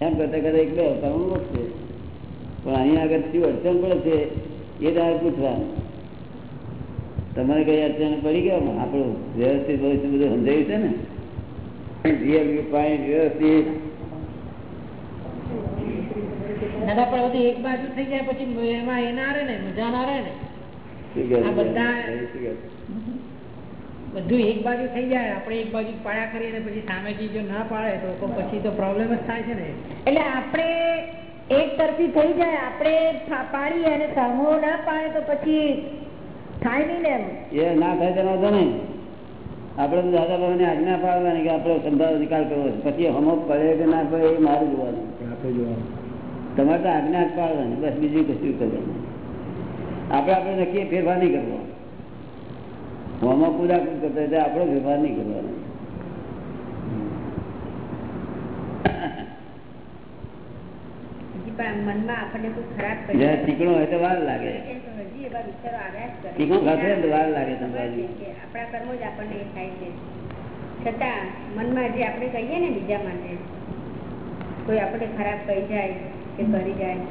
હેરાન કરતા કરતા એક બે અવતારમાં વધશે પણ અહીંયા આગળ શું અડચણ પડે છે એ તારે પૂછવાનું. તમારે કઈ અડચણ પડી ગયો આપણું વ્યવસ્થિત ભવિષ્ય બધું સમજાયું છે ને? વ્યવસ્થિત. બધી એક બાજુ થઈ જાય આપણે એક બાજુ પાયા કરીએ ને પછી સામેથી જો ના પાડે તો પછી તો પ્રોબ્લેમ જ થાય છે ને. એટલે આપણે એક તરફી થઈ જાય આપણે પાડીએ અને સામો ના પાડે તો પછી થાય નહીં ને એમ. એ ના થાય તેનો તો નહીં. આપણે તો દાદા ને આજ્ઞા પાડવાની કે આપણે સંભાવ નિકાલ કરવો છે. પછી હમો પડે કે ના પડે એ મારું જોવાનું. તમારે તો આજ્ઞા જ પાડવાની બસ બીજું કશું કરવાનું આપણે આપણે નક્કી ફેરફાર નહીં કરવો. હોમાં કુદાકુદ કરતા તો આપણો ફેરફાર નહીં કરવાનો. ચીકણો હોય તો વાર લાગે. ચીકણું ખાશે તો વાર લાગે આપણા કર્મો જ આપણને થાય છે. છતાં મનમાં જે આપણે કહીએ ને બીજા માટે કોઈ આપણે ખરાબ કહી જાય કે કરી જાય.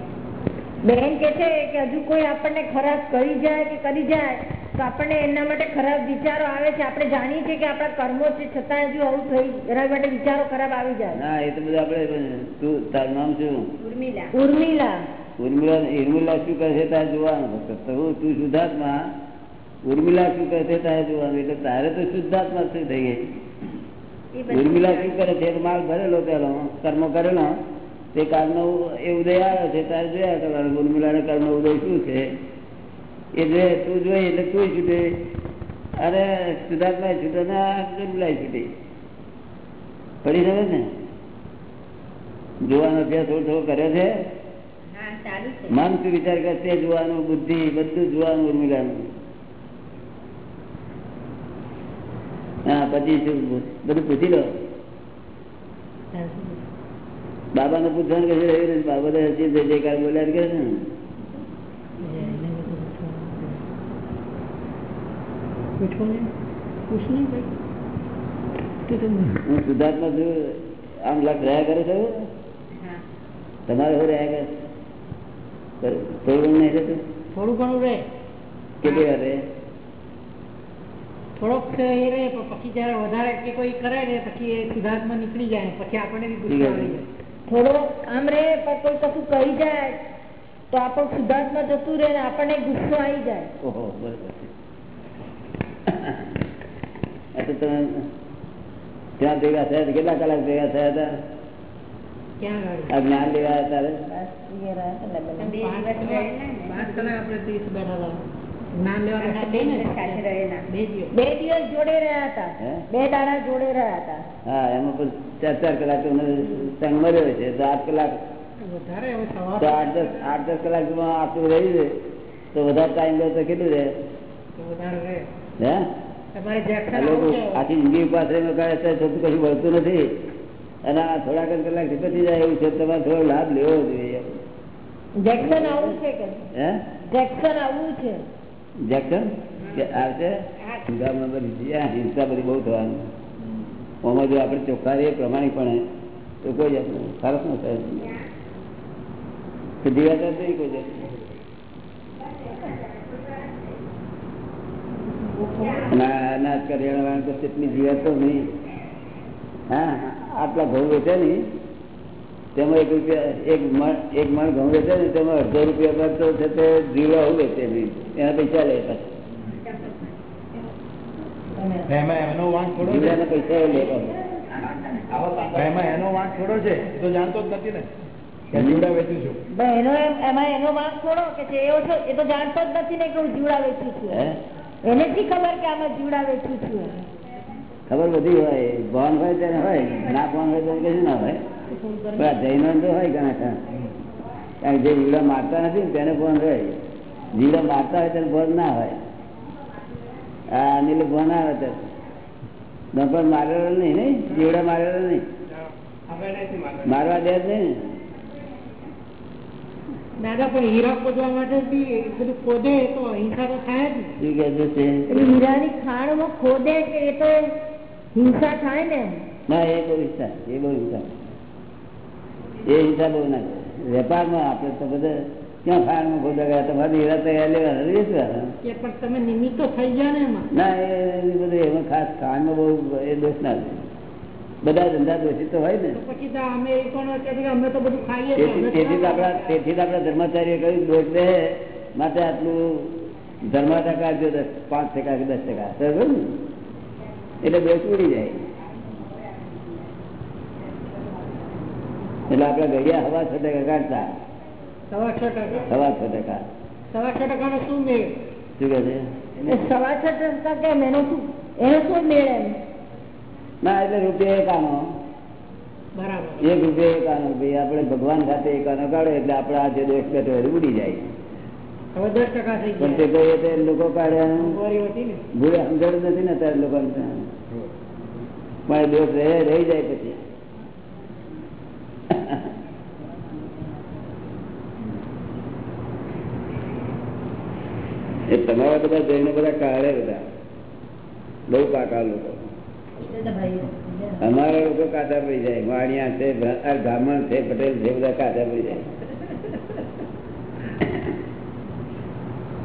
બેન કે છે કે હજુ કોઈ આપણને ખરાબ કરી જાય કે કરી જાય તો આપણને એના માટે ખરાબ વિચારો આવે છે. આપણે જાણીએ છીએ કે આપણા કર્મો છે છતાં હજુ આવું થઈ એના માટે વિચારો ખરાબ આવી જાય. ના એ તો બધું આપણે તું તારું નામ શું? ઉર્મિલા. ઉર્મિલા. ઉર્મિલા ઉર્મિલા શું કહે છે? તારે જોવાનું. ફક્ત તો હું તું શુદ્ધાત્મા. ઉર્મિલા શું કહે છે? તારે જોવાનું. એટલે તારે તો શુદ્ધાત્મા શું થઈ ગઈ. ઉર્મિલા શું કરે છે? માલ ભરેલો પેલો કર્મ કરેલો. તે કાળનો એ ઉદય આવ્યો છે. તારે જોયા કરવાનું. ઉર્મિલાને કર્મ ઉદય શું છે? એ જોઈએ તું જોઈ એટલે તું છૂટે. અરે સુધાર્થમાં છૂટે ને ઉર્મિલા છૂટે. પડી શકે ને? જોવાનો અભ્યાસ થોડો થોડો કર્યો છે? મન શું વિચાર કરશે જોવાનું બુદ્ધિ બધું જોવાનું ઉર્મિલાનું. હા પછી શું? બધું પૂછી લો. બાબા ને પૂછવાનું કશું રહ્યું નથી બાબા તો હજી જે જે કાંઈ બોલ્યા કરે છે ને હું શુદ્ધાત્મા છું આમ લખ રહ્યા કરે છે હા તમારે શું રહ્યા કરે થોડું ઘણું નહીં રહેતું થોડું ઘણું રહે કેટલી વાર રહે થોડોક એ રહે પણ પછી જયારે વધારે કે કોઈ કરે ને પછી એ સિદ્ધાર્થમાં નીકળી જાય પછી આપણને બી ગુસ્સો આવી જાય થોડો આમ રે પણ કોઈ કશું કહી જાય તો આપણું શુદ્ધાત્મા જતું રહે ને આપણને ગુસ્સો આવી જાય ઓહો બરોબર છે આ તો તમે ત્યાં ભેગા થયા હતા, કેટલા કલાક ભેગા થયા હતા? જ્ઞાન લેવા રહ્યા રહ્યા આઠ દસ આઠ દસ કલાક આપણું રહી છે તો વધારે ટાઈમ લો તો કેટલું રહે? વધારે રહે. હે? આખી જિંદગી ઉપાસ રહીને કરે છે તો કશું વળતું નથી. અને આ થોડાક કલાક પતી જાય એવું છે તમારે થોડો લાભ લેવો જોઈએ. જેક્શન આવું છે કે? હે? જેક્શન આવું છે? જેક્શન આવશે? હિંસામાં બધી હિંસા બધી બહુ થવાની. આમાં જો આપણે ચોખ્ખા રહીએ પ્રમાણિકપણે તો કોઈ જાતનું સરસ ન થાય. નહીં કોઈ જાત અનાજ કરિયાણા વાળા તો કેટલી જીવાત નહીં. હા આટલા ઘઉં વેચે ને તેમાં એક રૂપિયા એક મણ એક મણ ઘઉં વેચે ને તેમાં અડધો રૂપિયા પર છે તે જીવા હું વેચે નહીં. એના પૈસા લે પાછા. એમાં એનો વાંક થોડો છે. જીવડાના પૈસા એ લે એમાં એનો વાંક થોડો છે એ તો જાણતો જ નથી ને. કે જીવડા વેચું છું. એનો એમાં એનો વાંક થોડો કે છે એવો છો એ તો જાણતો જ નથી ને કે હું જીવડા વેચું છું. હે? એને શી ખબર કે આમાં જીવડા વેચું છું ખબર બધી હોય. ભાન હોય તેને હોય. ના ભાન હોય તો કશું ના હોય. પણ જૈનો તો હોય ઘણા કારણ જે જીવડા મારતા નથી ને તેને ભાન હોય. જીવડા મારતા હોય તેને ભાન ના હોય. આ અનિલ ભાન આવે તો દંપત મારેલો નહીં નહીં? જીવડા મારેલો નહીં? મારવા દે જ નહીં દાદા પણ હીરા ખોદવા માટે બધું ખોદે તો હિંસા તો થાય જ ને. કે છે એટલે ખોદે એ તો હિંસા થાય ને? ના એ બહુ હિંસા એ બહુ હિંસા. એ હિસાબો ના વેપારમાં આપણે તો બધા ક્યાં માં ખોદા ગયા? તમારે હીરા તૈયાર લેવા વેચવાના કે પણ તમે નિમિત્તો થઈ ગયા ને એમાં. ના એ બધું એમાં ખાસ ખાવામાં બહુ એ દોષ ના છે બધા ધંધા દોષિત તો હોય ને. તો પછી તો અમે એ પણ કહે છે કે અમે તો બધું ખાઈએ છીએ, તેથી તેથી જ આપણા આપણા ધર્માચાર્ય કહ્યું દોષ દે માટે આટલું ધર્મા ટકા જો દસ પાંચ ટકા કે દસ ટકા. ને એટલે દોષ ઉડી જાય. એટલે આપડા ગયા હવા છ ટકા કાઢતા. સવા છ ટકા. સવા છ ટકા. સવા છ ટકાનો શું મેળ? શું કે છે? એ સવા છ ટકા કેમ? એનો શું એનો શું મેળ એમ? ના એટલે રૂપિયા એકાનો. બરાબર. એક રૂપિયા એકાનો ભાઈ આપણે ભગવાન સાથે એકાનો કાઢો એટલે આપણે આ જે દોષ બેઠો હોય ઉડી જાય. લોકો સમજણ નથી ને અત્યારે લોકો પણ દોષ રહી જાય પછી. એ તમારા બધા જઈને બધા કાઢે બધા. બહુ પાકા લોકો. અમારા લોકો કાચા પડી જાય. વાણિયા છે બ્રાહ્મણ છે પટેલ છે બધા કાચા પડી જાય.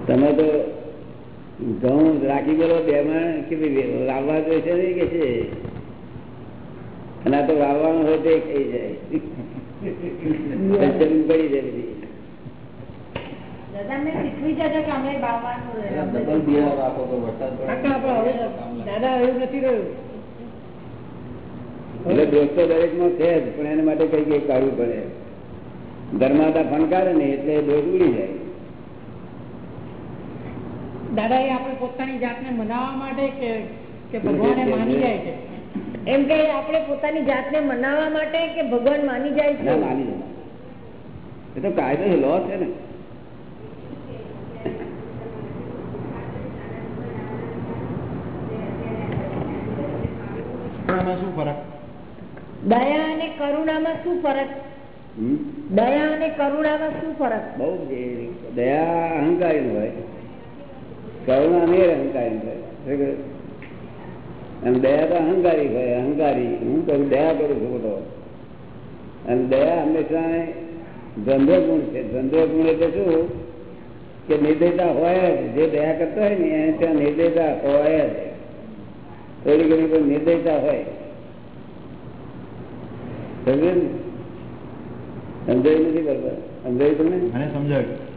તમે તો ઘઉં રાખી ગયેલો બે માં કે ભાઈ લાવવા જોઈશે નહીં કે છે? અને આ તો વાવવાનું હોય તો એ ખાઈ જાય. જમીન પડી જાય બધી. દાદા મેં શીખવી જશે કે અમે બાવાનું રહે. ડબલ બિયારણ રાખો તો વરસાદ પડે. કાકા આપણે હવે દાદા એવું નથી રહ્યું. એટલે દોસ્તો દરેક નો છે જ પણ એના માટે કઈ કઈ કાઢવું પડે. ધર્માતા ફણકારે ને એટલે દોષ ઉડી જાય. દાદા એ આપણે પોતાની જાતને મનાવવા માટે કે કે ભગવાને માની જાય છે? એમ કે આપણે પોતાની જાતને મનાવવા માટે કે ભગવાન માની જાય છે? માની જાય. એ તો કાયદો લો છે ને. શું ફરક? દયા અને કરુણામાં શું ફરક? દયા અને કરુણામાં શું ફરક? બહુ દયા અહંકારી હોય. કરુણા અનેર અહંકારી હોય. અને દયા તો અહંકારી હોય અહંકારી. હું કહું દયા કરું છું બધો અને દયા હંમેશા ધંધો ગુણ છે. ધંધો ગુણ એટલે શું? કે નિર્દયતા હોય જ. જે દયા કરતો હોય ને એને ત્યાં નિર્દયતા હોય જ. થોડી ઘણી કોઈ નિર્દયતા હોય. સમજ્યું? સમજાયું નથી કરતા. સમજાયું તમને? મને સમજાવ્યું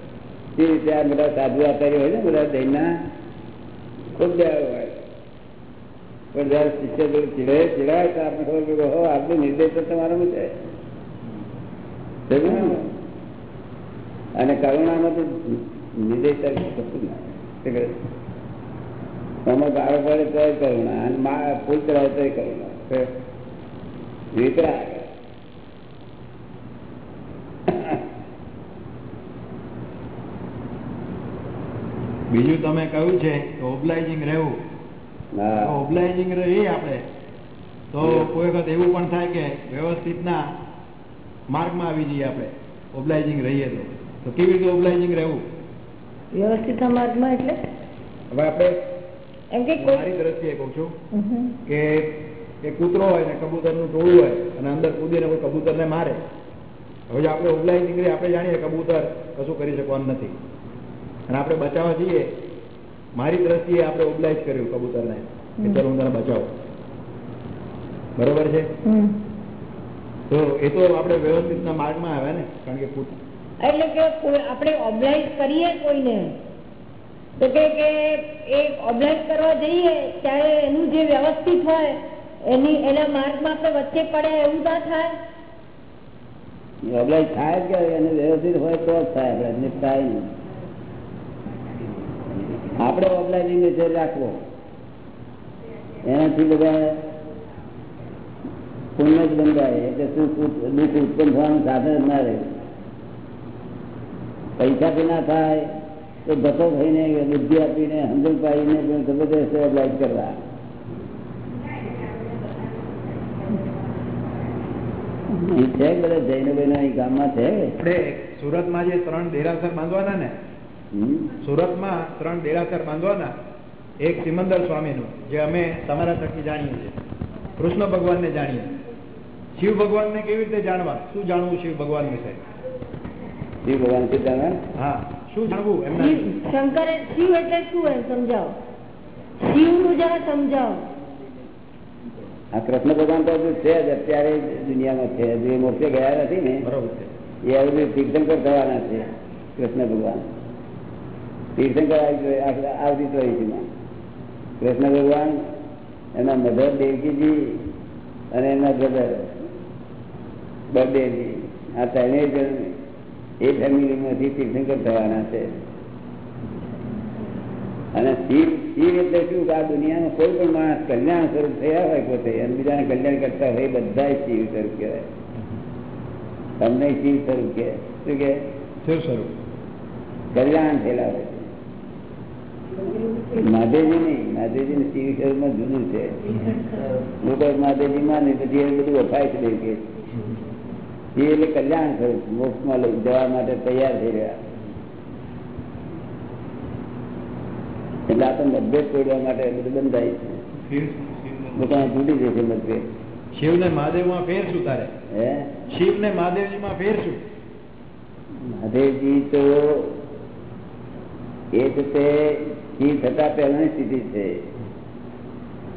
એ રીતે આ બધા સાધુ આચાર્ય હોય ને બધા દૈના ખૂબ દયાળુ હોય. પણ જયારે શિષ્ય જોડે ચીડાય ચીડાય તો આપણે ખબર પડી હો આટલું નિર્દેશ તો છે. અને કરુણામાં તો નિર્દેશ કશું ના આમાં ગાળો પડે તો કરુણા અને મા- ફૂલ ચડાવે તો કરુણા. શું? બીજું તમે કહ્યું છે કે ઓબ્લાઇઝિંગ રહેવું. ઓબ્લાઇઝિંગ રહીએ આપણે. તો કોઈ વખત એવું પણ થાય કે વ્યવસ્થિતના માર્ગમાં આવી જઈએ આપણે. ઓબ્લાઇઝિંગ રહીએ તો. તો કેવી રીતે ઓબ્લાઇઝિંગ રહેવું? વ્યવસ્થિત માર્ગમાં એટલે? હવે આપણે એમ કે મારી દ્રષ્ટિએ કહું છું. કે એ કૂતરો હોય ને કબૂતરનું ટોળું હોય અને અંદર કૂદીને કોઈ કબૂતરને મારે. હવે આપણે ઓબ્લાઇઝિંગ રહીએ આપણે જાણીએ કબૂતર કશું કરી શકવાનું નથી. અને આપણે બચાવવા જઈએ મારી દ્રષ્ટિએ આપણે ઓબ્લાઇઝ કર્યું કબૂતરને કે ચલો હું તને બચાવું. બરોબર છે? તો એ તો આપણે વ્યવસ્થિતના માર્ગમાં આવે ને કારણ કે એટલે કે આપણે ઓબ્લાઇઝ કરીએ કોઈને? તો કે એ ઓબ્લાઇઝ કરવા જઈએ ત્યારે એનું જે વ્યવસ્થિત હોય એની એના માર્ગમાં આપણે વચ્ચે પડે એવું ના થાય? ઓબ્લાઇઝ થાય જ કે એને વ્યવસ્થિત હોય તો જ થાય થાય નહીં. આપણે ઓફલાઈન નજર રાખવો. એનાથી બધા પુણ્ય જ બંધાય. એટલે સુખ દુઃખ ઉત્પન્ન થવાનું સાધન ના રહે. પૈસાથી ના થાય, તો ધક્કો થઈને, બુદ્ધિ આપીને, સમજણ પાડીને જબરદસ્ત ઓફલાઈન કરવા. છે, બધા જૈનો બહેનો ગામમાં છે? સુરતમાં જે ત્રણ દેરાસર બાંધવાના ને? સુરતમાં ત્રણ દેરાસર બાંધવાના એક સિમંદર સ્વામીનું જે અમે તમારા થકી જાણીએ છીએ. કૃષ્ણ ભગવાનને જાણીએ. શિવ ભગવાનને કેવી રીતે જાણવા? શું જાણવું શિવ ભગવાન વિશે? શિવ ભગવાન કે જાણવા? હા શું જાણવું એમના શંકર શિવ એટલે શું એમ સમજાવો? શિવનું જરા સમજાવો. આ કૃષ્ણ ભગવાન તો હજુ છે જ અત્યારે દુનિયામાં છે જે. મોક્ષે ગયા નથી ને. બરોબર એ હવે તીર્થંકર થવાના છે કૃષ્ણ ભગવાન. તીર્થંકર આવતી ચોવીસીમાં કૃષ્ણ ભગવાન એના મધર દેવકીજી અને એના બ્રધર બર્થડેજી આ ત્રણેય જણ એ ફેમિલીમાંથી તીર્થંકર થવાના છે. અને શિવ શિવ એટલે શું કે આ દુનિયામાં કોઈ પણ માણસ કલ્યાણ સ્વરૂપ થયા હોય પોતે અને બીજાને કલ્યાણ કરતા હોય એ બધા શિવ સ્વરૂપ કહેવાય. તમને શિવ સ્વરૂપ કે શું કે શિવ સ્વરૂપ. કલ્યાણ થયેલા હોય. મહાદેવજી નહીં મહાદેવજી ને શિવ સ્વરૂપમાં જુદું છે. લોકો મહાદેવજી માને પછી એ બધું વફાય છે કે એ એટલે કલ્યાણ સ્વરૂપ મોક્ષમાં લઈ જવા માટે તૈયાર થઈ રહ્યા. એટલે આ તો મતભેદ તોડવા માટે બધું બંધાય છે. પોતાને તૂટી જશે મતભેદ. શિવ ને મહાદેવમાં ફેર શું તારે? હે? શિવ ને મહાદેવજી માં ફેર શું? મહાદેવજી તો એ છે તે શિવ થતા પહેલાની સ્થિતિ છે.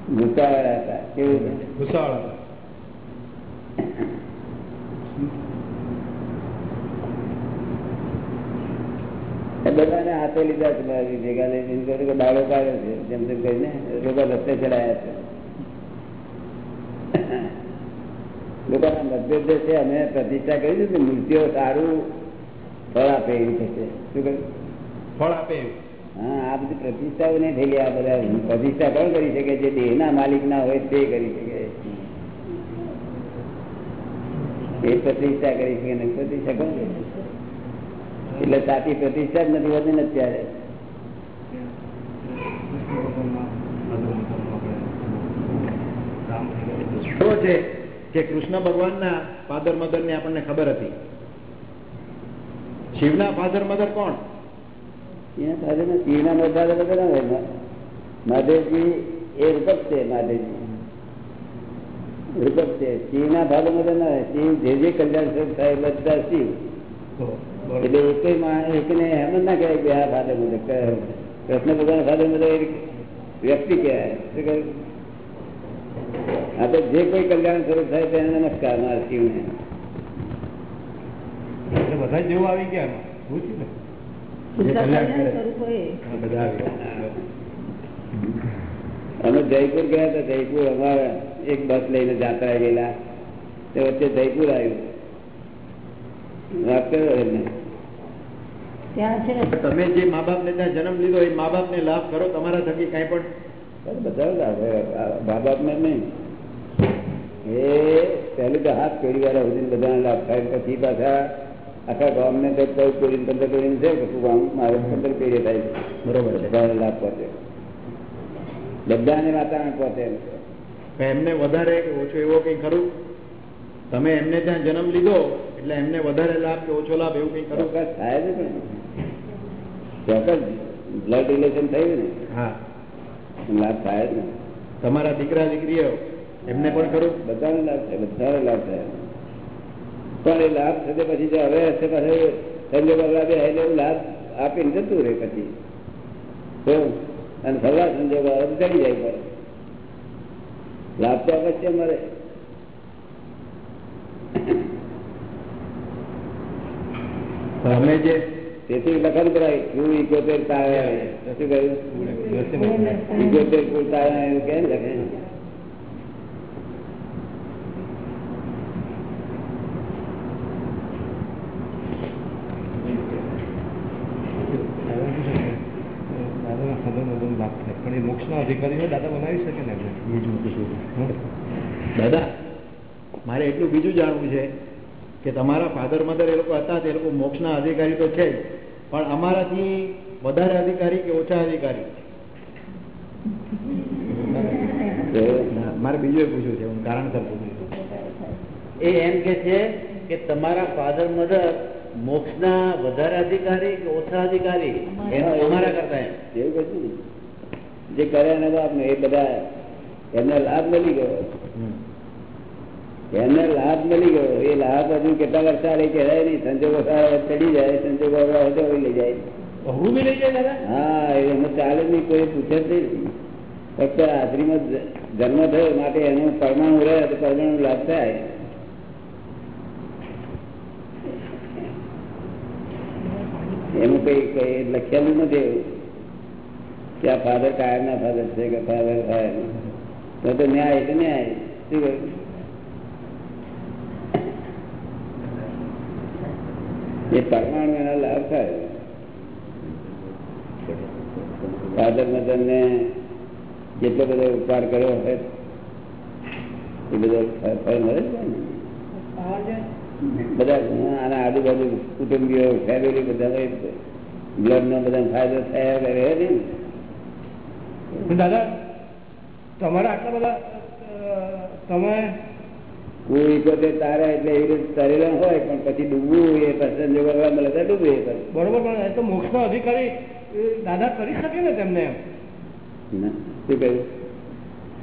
ગુસ્સાવાળા હતા. કેવું છે? ગુસ્સાવાળા હતા. એ બધાને હાથે લીધા છે મારી ભેગા લઈને એમ કહ્યું કે દાડો પાડ્યો છે. જેમ તેમ કરીને લોકો રસ્તે ચડાયા છે. લોકોના મતભેદ જે છે અમે પ્રતિષ્ઠા કરી દીધી. મૂર્તિઓ સારું ફળ આપે એવી થશે શું કહ્યું? ફળ આપે એવું. હા આ બધી પ્રતિષ્ઠાઓ નહીં થઈ ગયા બધા. પ્રતિષ્ઠા કોણ કરી શકે? જે દેહના માલિક ના હોય તે કરી શકે. એ પ્રતિષ્ઠા કરી શકે ને પ્રતિષ્ઠા કોણ કરે? એટલે સાચી પ્રતિષ્ઠા જ નથી હોતી ને અત્યારે છે કે કૃષ્ણ ભગવાનના ફાધર મધરની આપણને ખબર હતી. શિવના ફાધર મધર કોણ? એના સાથે ને શિવના મોટા તો બધા ના હોય મહાદેવજી એ રૂપક છે મહાદેવજી રૂપક છે શિવના ભાગો બધા ના હોય શિવ જે જે કલ્યાણ સ્વરૂપ થાય એ બધા શિવ એટલે એક માણસ એકને એમ જ ના કહેવાય કે આ ફાધર મધર કૃષ્ણ ભગવાન ફાધર મધર એ વ્યક્તિ કહેવાય શું કહ્યું આ તો જે કોઈ કલ્યાણ સ્વરૂપ થાય તેને નમસ્કાર મારા શિવને એટલે બધા જેવું આવી ગયા અમે જયપુર ગયા હતા. જયપુર અમારા એક બસ લઈને જાત્રા ગયેલા. તે વચ્ચે જયપુર આવ્યું. તમે જે મા બાપ ને ત્યાં જન્મ લીધો એ મા બાપ ને લાભ કરો તમારા થકી કઈ પણ? બધા લાભ. મા બાપ ને નહીં. એ પહેલું તો હાથ પેઢી વાળા સુધી બધાને લાભ થાય. પછી પાછા આખા ગામ ને તો ચૌદ પેઢી પંદર પેઢી છે કે ગામ મારે પંદર પેઢી થાય છે. બરોબર છે. લાભ પહોંચે. બધાને વાતાવરણ પહોંચે એમને વધારે ઓછો એવો કઈ ખરું? તમે એમને ત્યાં જન્મ લીધો એટલે એમને વધારે લાભ કે ઓછો લાભ એવું કઈ ખરું? ચોક્કસ થાય છે પણ. ચોક્કસ બ્લડ રિલેશન થયું ને. હા. લાભ થાય જ ને. તમારા દીકરા દીકરીઓ એમને પણ ખરું? બધાને લાભ થાય બધાને લાભ થાય. પણ એ લાભ થશે પછી જો હવે હશે પાછળ સંજોગ લાભે એટલે એવું લાભ આપીને જતું રહે પછી. અને સવા સંજોગ ચડી જાય પડે લાભ તો અવશ્ય મળે. અમે જે તેથી લખન કરાય શું ઇકોતેર તારે શું કહ્યું? ઇકોતેર? કુલ તારે એવું કેમ લખે? એ દાદા બનાવી શકે ને બીજું કશું દાદા મારે એટલું બીજું જાણવું છે કે તમારા ફાધર મધર એ લોકો હતા તે લોકો મોક્ષના અધિકારી તો છે પણ અમારાથી વધારે અધિકારી કે ઓછા અધિકારી? મારે બીજું એ પૂછવું છે હું કારણસર પૂછું છું. એ એમ કે છે કે તમારા ફાધર મધર મોક્ષના વધારે અધિકારી કે ઓછા અધિકારી? એનો અમારા કરતા એમ. એવું નહીં જે કર્યા એના આપને એ બધા એમને લાભ મળી ગયો. એમને લાભ મળી ગયો. એ લાભ હજુ કેટલા વર્ષ ચાલે કહેવાય નહીં. સંજોગો સારા ચડી જાય સંજોગો હોય લઈ જાય. બહુ બી લઈ જાય દાદા? હા એમાં ચાલે નહીં કોઈ પૂછે જ નહીં. ફક્ત હાજરીમાં જન્મ થયો માટે એનું પરમાણુ રહે તો પરમાણુ લાભ થાય. એનું કઈ કઈ લખેલું નથી એવું. કે આ ફાધર કાયમ ના ફાધર છે કે ફાધર થાય તો તો ન્યાય તો ન્યાય. શું કહ્યું? એ પરમાણુ એના લાભ થાય. ફાધર મધર ને જેટલો બધો ઉપકાર કર્યો હોય એ બધો ફળ મળે છે ને? બધા આના આજુબાજુ કુટુંબીઓ ફેમિલી બધા બ્લડ નો બધા ફાયદો થયા કરે ને? દાદા તમારા આટલા બધા તમે કોઈ પોતે તારા એટલે એવી રીતે તરેલા હોય પણ પછી ડૂબવું એ પસંદ જો કરવા મળે તો ડૂબે એ. બરોબર પણ એ તો મોક્ષનો અધિકારી દાદા કરી શકે ને તેમને એમ? શું કહ્યું?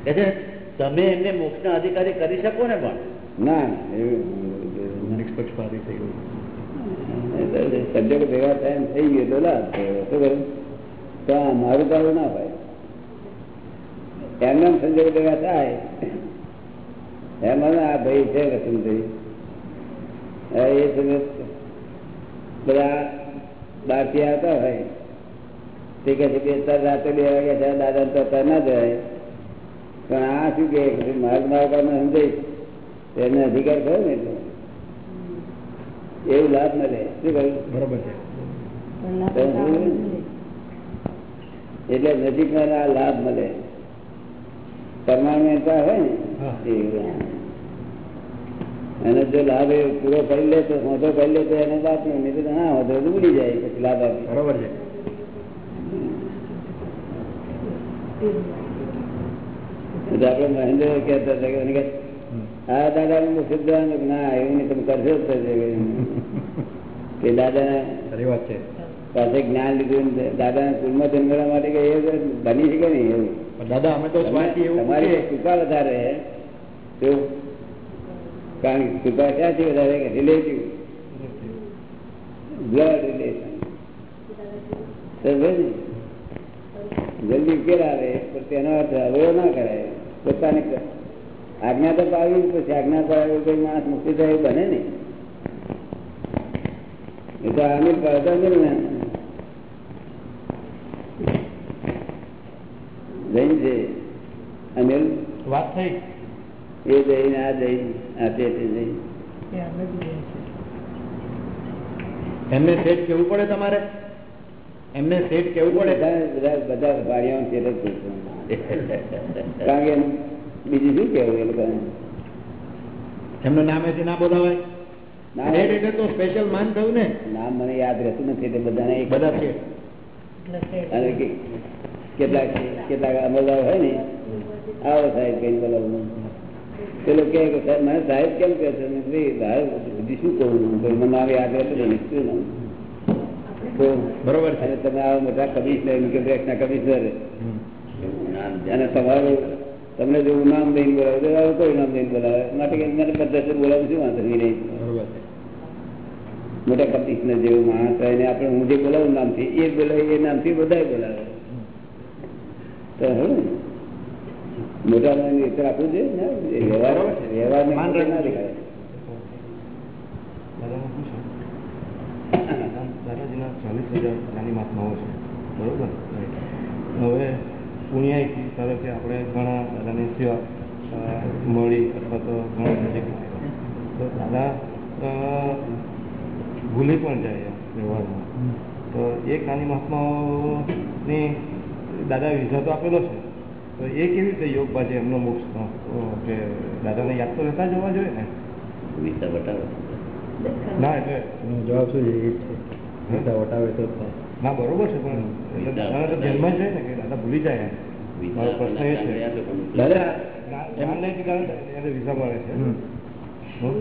કે તમે એમને મોક્ષના અધિકારી કરી શકો ને પણ? ના ના, નિષ્પક્ષપાતી થઈ ગયું એટલે સંજોગો ભેગા થાય થઈ ગયો તો થયો. તો મારું તારું ના હોય. એમને સંજોગ દેવા ભેગા થાય. એમાં આ ભાઈ છે વસંતભાઈ. એ તમે બધા બહારથી આવતા હોય. તે કહે છે કે સર રાતે બે વાગ્યા છે દાદા તો અત્યારે ના જવાય પણ આ શું કે માર્ગ માર્ગ સમજાય એને અધિકાર થયો ને એટલે. એવું લાભ મળે. શું કહ્યું? બરોબર છે. એટલે નજીકમાં આ લાભ મળે. પરમાણુ એતા હોય ને અને જો લાભ એ પૂરો કરી લે તો હોતો કરી લે તો એને બાપ નહીં તો ના તો ઉડી જાય પછી લાભ આપે. બરોબર છે. આપડે મહેન્દ્ર કેતા હતા કે હા દાદા હું સિદ્ધાંત ના એવું નહીં તમે કરશો જ થશે કે દાદા સારી વાત છે. પાસે જ્ઞાન લીધું ને દાદાના કુલમાં જન્મ માટે કે એ બની શકે ને એવું? દાદા અમે તો સ્વાર્થી એવું તમારી પૂછીએ. કૃપા વધારે તો કારણ કે કૃપા ક્યાંથી વધારે? કે રિલેટિવ બ્લડ રિલેશન જલ્દી ઉકેલ આવે પણ તેનો અર્થ અવયવ ના કરાય. પોતાને ક- આજ્ઞા તો પાડવી જ પછી આજ્ઞા પાડવી કોઈ માણસ મુક્તિ થાય એવું બને ને એ તો આમિર પાડતા જ ને. જૈન છે. અનિલ? વાત થઈ? એ જઈને આ જઈ આ તે. એમને શેઠ કેવું પડે તમારે? એમને શેઠ કેવું પડે? બધા બધા જ. કારણ કે બીજું શું કેવું એ લોકોને? એમનું નામેથી ના બોલાવાય. ના. એટલે તો સ્પેશિયલ માન થયું ને? નામ મને યાદ રહેતું નથી એટલે બધાને એક બધા છે અને કે- કેટલાક કેટલાક અમલદાર હોય ને આવો સાહેબ કઈ બોલાવું પેલો કે કે સાહેબ મને સાહેબ કેમ કહે છે? મેં કીધું, ભાઈ સાહેબ બધી શું કહું હું કોઈ મને નામ યાદ રહેતું નથી શું નામ તો બરોબર છે. અને તમે આવા મોટા કમિશનર ઇન્કમ ટેક્સના કમિશનર હમ. અને તમારું તમને જેવું નામ દઈને બોલાવે તો આવું કોઈ નામ દઈને બોલાવે. માટે કે મને પદ્ધતિ બોલાવું શું વાંધો નહીં બરોબર છે. મોટા કમિશનર જેવું માણસ હોય ને આપણે હું જે બોલાવું નામથી એ બોલાવે એ નામથી બધા બોલાવે. તો હવે ને, મોટા એ જોઈએ. વ્યવહાર વ્યવહાર. દાદાજીના ચાલીસ હજાર નાની મહાત્માઓ છે. બરોબર? હવે પુણ્યાયથી ધારો કે આપણે ઘણા દાદાની સેવા મળી અથવા તો ઘણા નજીક તો દાદા ભૂલી પણ જાય વ્યવહારમાં. તો એક નાની મહાત્માઓની દાદા વિઝા તો આપેલો છે. તો એ કેવી રીતે યોગ બાજુ એમનો મોક્ષ કે દાદાને યાદ તો રહેતા જવા જોઈએ ને? વિઝા વટાવે. ના એટલે જવાબ શું છે? એ જ છે. વિઝા વટાવે તો ના બરોબર છે પણ એટલે દાદાને તો ધ્યાનમાં છે ને કે દાદા ભૂલી જાય એમ. મારો પ્રશ્ન એ છે. દાદા એમને વિઝા મળે છે. હમ. હમ?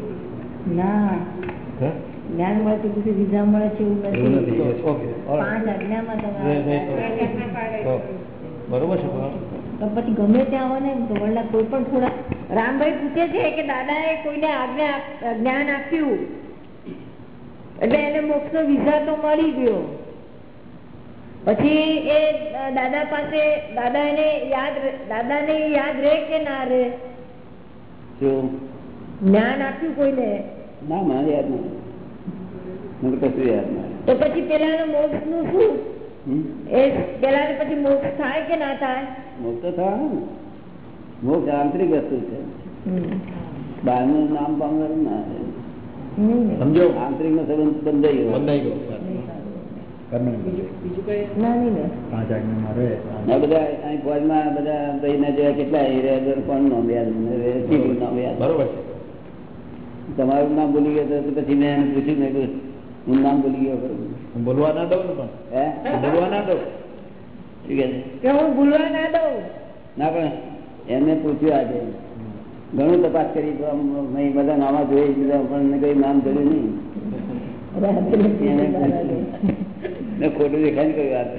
ના. હે? જ્ઞાન મળે છે એવું એવું નથી. નથી ઓકે all right. પાંચ આજ્ઞામાં નહીં, નહીં, તમારે તો- તો બરોબર છે તો પછી ગમે ત્યાં હોય ને તો વળના કોઈ પણ થોડા રામભાઈ પૂછે છે કે દાદાએ કોઈને આજ્ઞા જ્ઞાન આપ્યું? એટલે એને મોક્ષ નો વિઝા તો મળી ગયો. પછી એ દાદા પાસે દાદા એને યાદ દાદા ને યાદ રહે કે ના રહે જ્ઞાન આપ્યું કોઈને? ના મને યાદ નથી. મને કશું યાદ ના તો પછી પેલા મોક્ષનું શું એ પેલા પછી મોક્ષ થાય કે ના થાય? મોક્ષ તો થાય ને. મોક્ષ આંતરિક વસ્તુ છે. બહારનું નામ પામવાનું ના સમજો? આંતરિક નો સંબંધ બંધાઈ ગયો. બંધાઈ ગયો. નહીં બધા અહીં ફોજમાં બધા જેવા કેટલા હીરા કોણ નો યાદ બરોબર છે. તમારું નામ ભૂલી ગયો તો પછી મેં એને પૂછ્યું મેં હું નામ બોલી ગયો બોલવા ના દઉં ને પણ. બોલવા ના દઉં. શું કહે છે? કે હું ભૂલવા ના દઉં. ના પણ એમને પૂછ્યું આજે. ઘણું તપાસ કરી તો મેં બધા નામા જોઈ બધા કઈ નામ જોયું નહીં. ખોટું દેખાય ને કઈ વાત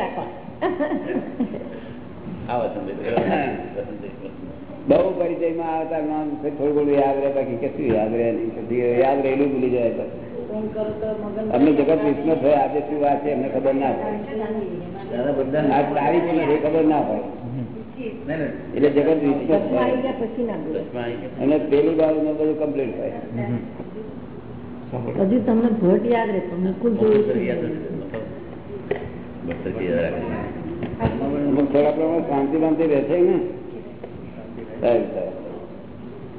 રાખવા. બહુ પરિચયમાં આવતા નામ થોડું ઘણું યાદ રહે બાકી કશું યાદ રહે નહીં. યાદ રહેલું ભૂલી જાય. અમને જગત વિસ્મત હોય આજે શું વાત છે અમને ખબર ના હોય. તારીખ નથી ખબર ના હોય. એટલે જગત વિસ્મત હોય. બોલે. અને પેલી બાજુ બધું કમ્પ્લીટ હોય. હજુ તમને ભટ યાદ રહે પણ મુકુલ જોયું થોડા પ્રમાણે શાંતિ શાંતિ રહે છે ને?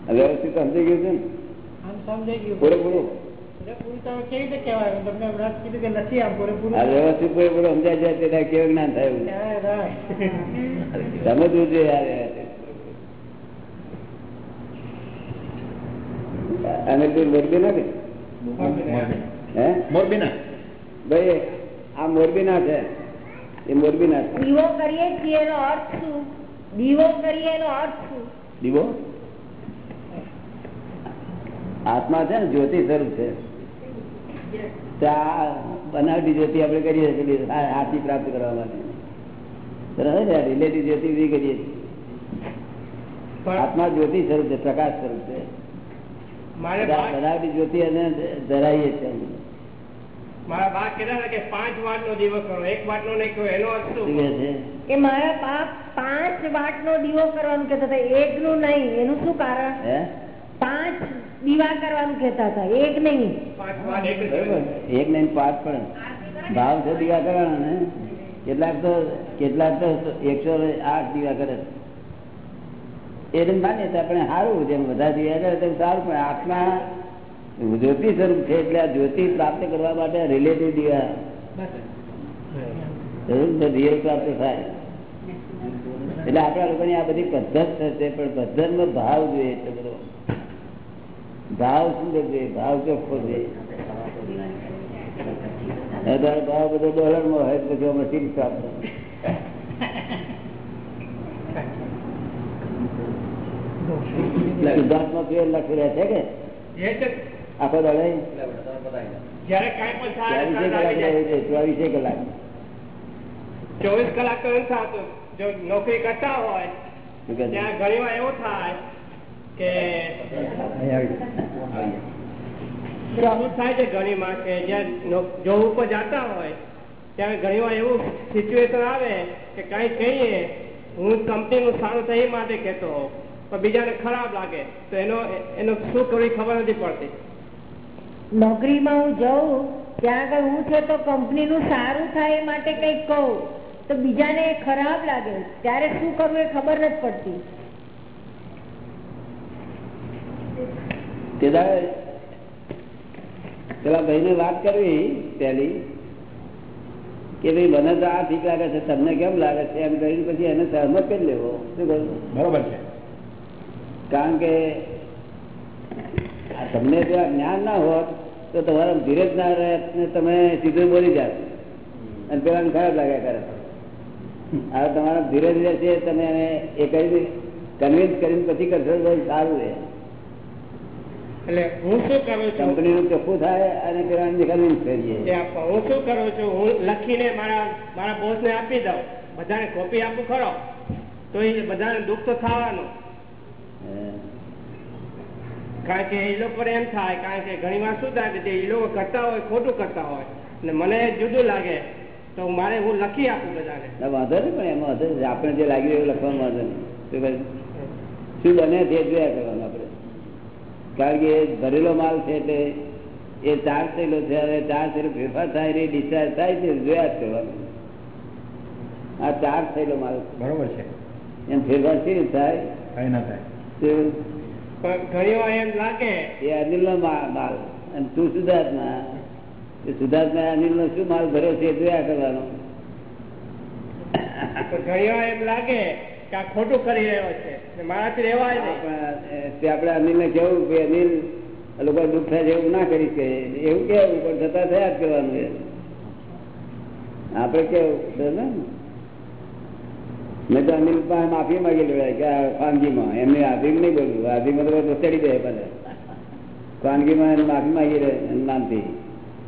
વ્યવસ્થિત સમજી ગયું છે ને? સમજાઈ ગયું. પૂરેપૂરું? વ્યવસ્થિત પૂરેપૂરું સમજાય જાય તે કેવું જ્ઞાન થાય હા. સમજવું જોઈએ અને તું મોરબી ના કે મોરબી મોરબીના ભાઈ આ મોરબી ના છે. એ મોરબી ના છે. કરીએ છીએ એનો અર્થ શું? દીવો કરીએ એનો અર્થ શું? દીવો? આત્મા છે ને જ્યોતિ સ્વરૂપ છે. બનાવટી જ્યોતિ આપણે કરીએ છીએ આ પ્રાપ્ત કરવા માટે. રિલેટિવ જ્યોતિ બી કરીએ છીએ. આત્મા જ્યોતિ સ્વરૂપ છે પ્રકાશ સ્વરૂપ છે. બનાવટી જ્યોતિ અને ધરાઈએ છીએ. મારા બા કહેતા કે પાંચ વાટ નો દીવો કરો. એક વાટ નો નહીં કરો એનો અર્થ શું? શું કહે છે. કે મારા બાપ પાંચ વાટ નો દીવો કરવાનું કહેતા હતા. એક નું નહીં એનું શું કારણ? પાંચ દીવા કરવાનું કેતા હતા. એક નહીં. એક નહીં પાંચ પણ. ભાવ છે દીવા કરવાના ને? કેટલાક તો કેટલાક તો એકસો આઠ દીવા કરે એટલે માન્ય તો આપણે સારું જેમ બધા દીવા કરે તેમ સારું પણ આત્મા જ્યોતિ સ્વરૂપ છે એટલે આ જ્યોતિ પ્રાપ્ત કરવા માટે રિલેટિવ દિવા રિયલ પ્રાપ્ત થાય. એટલે આપણા લોકોની આ બધી પદ્ધત થશે પણ પદ્ધત ભાવ જોઈએ એટલો બધો. ભાવ સુંદર જોઈએ ભાવ ચોખ્ખો જોઈએ ભાવ બધો ડોલરમાં હોય અમે સીટ પ્રાપ્ત લખી રહ્યા છે કે? આખો દાડે ચોવીસે કલાક. ચોવીસે કલાક તો એવું થતું. જો નોકરી કરતા હોય? ત્યાં ઘણી વાર એવું થાય કે એવું થાય છે ઘણીમાં કે જ્યાં જોબ ઉપર જતા હોય ત્યારે ઘણી વાર એવું સિચ્યુએશન આવે કે કઈ કહીએ હું કંપની નું સારું થઈ માટે કેતો હોઉં પણ બીજાને ખરાબ લાગે તો એનો એનો શું કરવી ખબર નથી પડતી. નોકરીમાં હું જઉં ત્યાં આગળ હું છે તો કંપનીનું સારું થાય એ માટે કંઈક કહું તો બીજાને ખરાબ લાગે. ત્યારે શું કરવું એ ખબર નથી પડતી. પેલા ભાઈ ને વાત કરવી પેલી કે ભાઈ મને તો આ ઠીક લાગે છે તમને કેમ લાગે છે? એમ કરીને પછી એને સહમત કરી લેવો. શું કહ્યું? બરોબર છે. કારણ કે તમને જો જ્ઞાન ના હોત તો તમારા ધીરજ ના રહે ને તમે સીધું બોલી જાત. અને પેલા ખરાબ લાગ્યા કરે. હવે તમારા ધીરજ રહેશે તમે એને એ કરી કન્વિન્સ કરીને પછી કરશો તો સારું રહે. એટલે હું શું કરું છું? કંપની નું ચોખ્ખું થાય અને પેલા કન્વિન્સ કરીએ. હું શું કરું છું? હું લખીને મારા મારા બોસ ને આપી દઉં. બધાને કોપી આપું ખરો. તો એ બધાને દુઃખ તો થવાનું. કારણ કે એ લોકો એમ થાય કારણ કે ઘણી વાર શું થાય કે જે એ લોકો કરતા હોય ખોટું કરતા હોય અને મને જુદું લાગે તો મારે હું લખી આપું બધાને. વાંધો નહીં પણ એમાં વાંધો આપણે જે લાગ્યું એવું લખવાનું વાંધો નહીં. શું બને તે જોયા કરવાનું આપણે. કારણ કે એ ભરેલો માલ છે એટલે એ ચાર્જ થયેલો છે હવે ચાર્જ થયેલો ફેરફાર થાય રે ડિસ્ચાર્જ થાય છે જોયા જ કરવાનું. આ ચાર્જ થયેલો માલ બરોબર છે. એમ ફેરફાર કેવી થાય? કઈ ના થાય. અનિલ નો શું માલ ભર્યો છે જોયા કરવાનો. એમ લાગે કે આ ખોટું કરી રહ્યો છે. મારાથી રહેવાય નહીં. આપણા, અનિલ ને કેવું કે અનિલ લોકો દુઃખ થાય એવું ના કરી શકે. એવું કેવું પણ થતા થયા જ કરવાનું એ આપણે કેવું ને? મેં તો અનિલ પાસે માફી માંગી લેવાય કે ખાનગીમાં. એમને આધીન નહીં બોલવું આધીમાં તો ચડી જાય બધા ખાનગીમાં એને માફી માંગી રહે નામથી.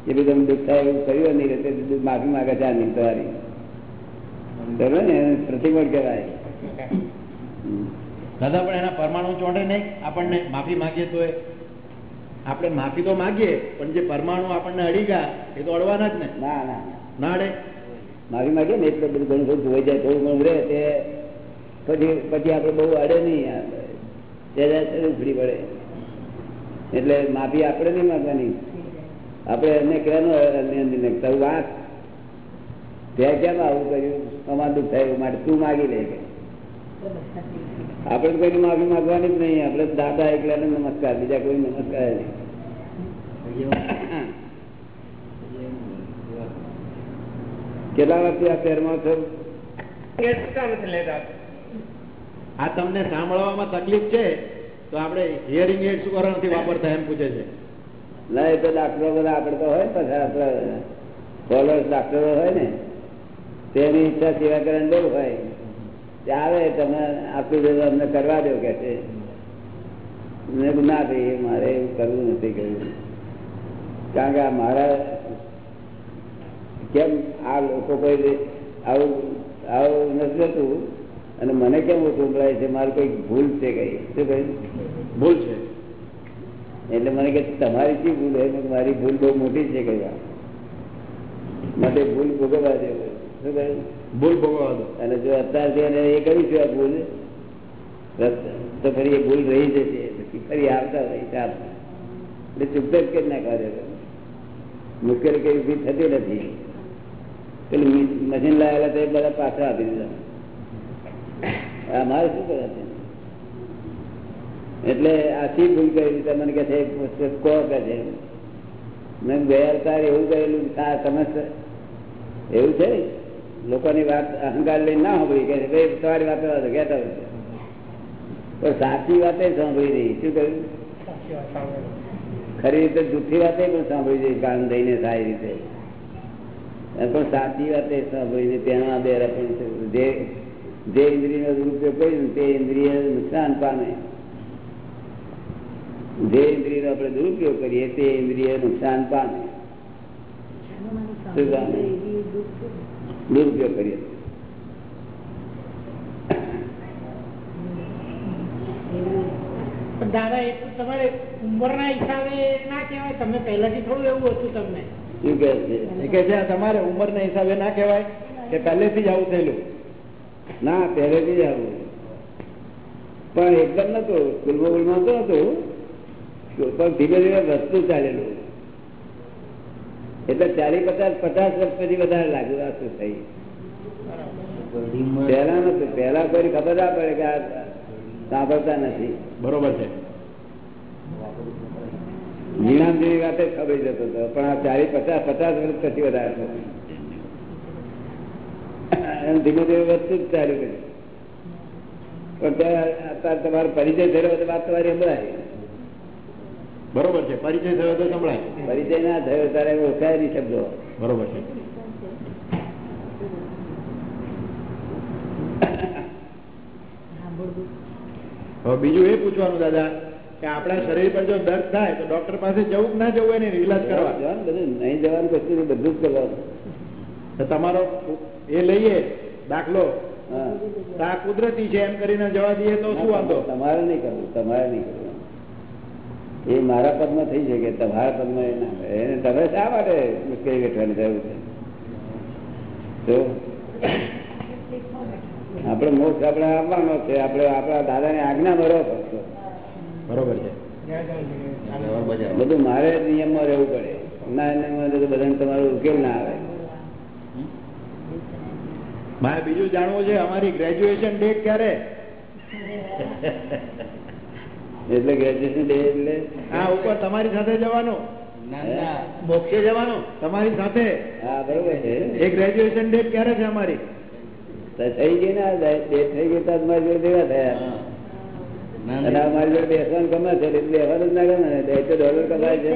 એ બધું તમે દુઃખ થાય એવું કર્યું નહીં રહે માફી માંગે છે અનિલ તમારી બરોબર ને? એને પ્રતિમોડ કહેવાય દાદા પણ એના પરમાણુ ચોંટે નહીં આપણને? માફી માંગીએ તો એ આપણે માફી તો માગીએ પણ જે પરમાણુ આપણને અડી ગયા એ તો અડવાના જ ને ના ના. ના અડે? માફી માગે ને એટલે બધું ઘણું બધું ધોઈ જાય, થોડું ઘણું રહે તે પછી પછી આપણે બહુ અડે નહીં સહેજ ઉખડી પડે. એટલે માફી આપણે નહીં માગવાની. આપણે એને કહેવાનું તારું વાત ત્યાં કેમ આવું કર્યું? અમારું દુઃખ થાય માટે તું માગી લે. આપણે તો કોઈની માફી માગવાની જ નહીં, આપણે દાદા એકલા નમસ્કાર, બીજા કોઈ નમસ્કાર નહીં. કેટલા વર્ષથી આ શહેરમાં છો આ તમને સાંભળવામાં તકલીફ છે તો આપણે હિયરિંગ એડ શું કરવા નથી વાપરતા એમ પૂછે છે. ના એ તો ડાક્ટરો બધા આપણે તો હોય ને પછી આપણે ફોલોઅર્સ ડાક્ટરો હોય ને તેની ઈચ્છા સેવા કરવાની બહુ હોય. તે આવે તમે આપી દો અમને કરવા દો કે છે. મેં ના ભાઈ મારે એવું કરવું નથી કર્યું કારણ કે આ મારા કેમ આ લોકો કોઈ આવું આવું નથી થતું અને મને કેમ ઓછું છે? મારે કોઈ ભૂલ છે કઈ? શું કહ્યું ભૂલ છે. એટલે મને કે તમારી શી ભૂલ હોય? મારી ભૂલ બહુ મોટી છે કઈ માટે ભૂલ ભોગવવા દે શું કહ્યું ભૂલ ભોગવવા દો. અને જો અત્યારથી એ કહ્યું છે આ ભૂલ તો ફરી એ ભૂલ રહી જશે. પછી ફરી આવતા રહી ચાલ એટલે ચૂપ જ કરી નાખવા દે મુશ્કેલી કઈ ઊભી થતી નથી. પેલું મશીન લાવેલા તો એ બધા પાછા આપી દીધા. આ મારે શું કર્યા છે? એટલે આ શી ભૂલ કરી તમે મને કે છે કો કે છે. મેં ગયા તાર એવું કહેલું આ સમસ્યા એવું છે ને? લોકોની વાત અહંકાર લઈને ના સાંભળી કે ભાઈ તમારી વાત કહેતા હોય. પણ સાચી વાતે સાંભળી રહી. શું કહ્યું? ખરી રીતે જૂઠી વાતે પણ સાંભળી રહી કાન દઈને સારી રીતે. પણ સાચી વાતે સાંભળીને તેના આધારે પણ છે. જે જે ઇન્દ્રિયનો દુરુપયોગ કર્યો ને તે ઇન્દ્રિય નુકસાન પામે. જે ઇન્દ્રિયનો આપણે દુરુપયોગ કરીએ તે ઇન્દ્રિય નુકસાન પામે. શું પામે? દુરુપયોગ કરીએ. પણ દાદા, એ તો તમારે ઉંમરના હિસાબે ના કહેવાય. તમે પહેલાથી થોડું એવું હતું તમને. શું કહે છે એ કે છે? તમારે ઉંમર ના હિસાબે ના કહેવાય કે પહેલેથી જ આવું થયેલું. ના પહેલેથી જ આવું. પણ એકદમ નતું સ્કૂલમાં બુલમાં તો હતું પણ ધીમે ધીમે વધતું ચાલેલું. એટલે ચાલી પચાસ પચાસ વર્ષ પછી વધારે લાગ્યું આ શું થઈ? પહેલા નતું પહેલા કોઈ ખબર ના પડે કે આ સાંભળતા નથી. બરોબર છે. જીણામ જેવી વાતે ખબર જતો હતો. પણ આ ચાલી પચાસ પચાસ વર્ષ પછી વધારે થયું ધીમે ધીમે વધતું જ ચાલ્યું બધું પણ ત્યાં અત્યારે તમારો પરિચય થયો એટલે વાત તમારી સંભળાય. બરોબર છે. પરિચય થયો તો સંભળાય. પરિચય ના થયો ત્યારે ઓળખાય નહીં શબ્દો. બરોબર છે. હવે બીજું એ પૂછવાનું દાદા. કે આપણા શરીર પર જો દર્દ થાય તો ડોક્ટર પાસે જવું કે ના જવું એને ઇલાજ કરવા. બધું નહીં જવાનું કશું બધું જ કરવાનું. તમારો એ લઈએ દાખલો. આ કુદરતી છે એમ કરીને જવા દઈએ તો શું વાંધો? તમારે નહીં કરવું તમારે નહીં કરવું. એ મારા પદમાં થઈ શકે તમારા પદમાં એ ના એને તમે શા માટે મુશ્કેલી વેઠવાની જરૂર છે? તો? આપણે મોક્ષ આપણે આપવાનો છે આપણે આપણા દાદાની આજ્ઞા મળવા ફક્ત બરોબર છે. બધું મારે નિયમમાં રહેવું પડે. ના નિયમમાં તો બધાને તમારો ઉકેલ ના આવે. મારે બીજું જાણવું છે અમારી ગ્રેજ્યુએશન ડેટ ક્યારે? એટલે ગ્રેજ્યુએશન ડે એટલે? હા ઉપર તમારી સાથે જવાનું? મોક્ષે જવાનું? તમારી સાથે? હા બરોબર છે. એ ગ્રેજ્યુએશન ડેટ ક્યારે છે અમારી? થઈ ગઈ ને ડેટ થઈ ગઈ તો મારી જોડે ભેગા થયા. મારી બેસવાનું ગમે છે બેસવાનું જ ના ગમે ને તો ડોલર કમાય છે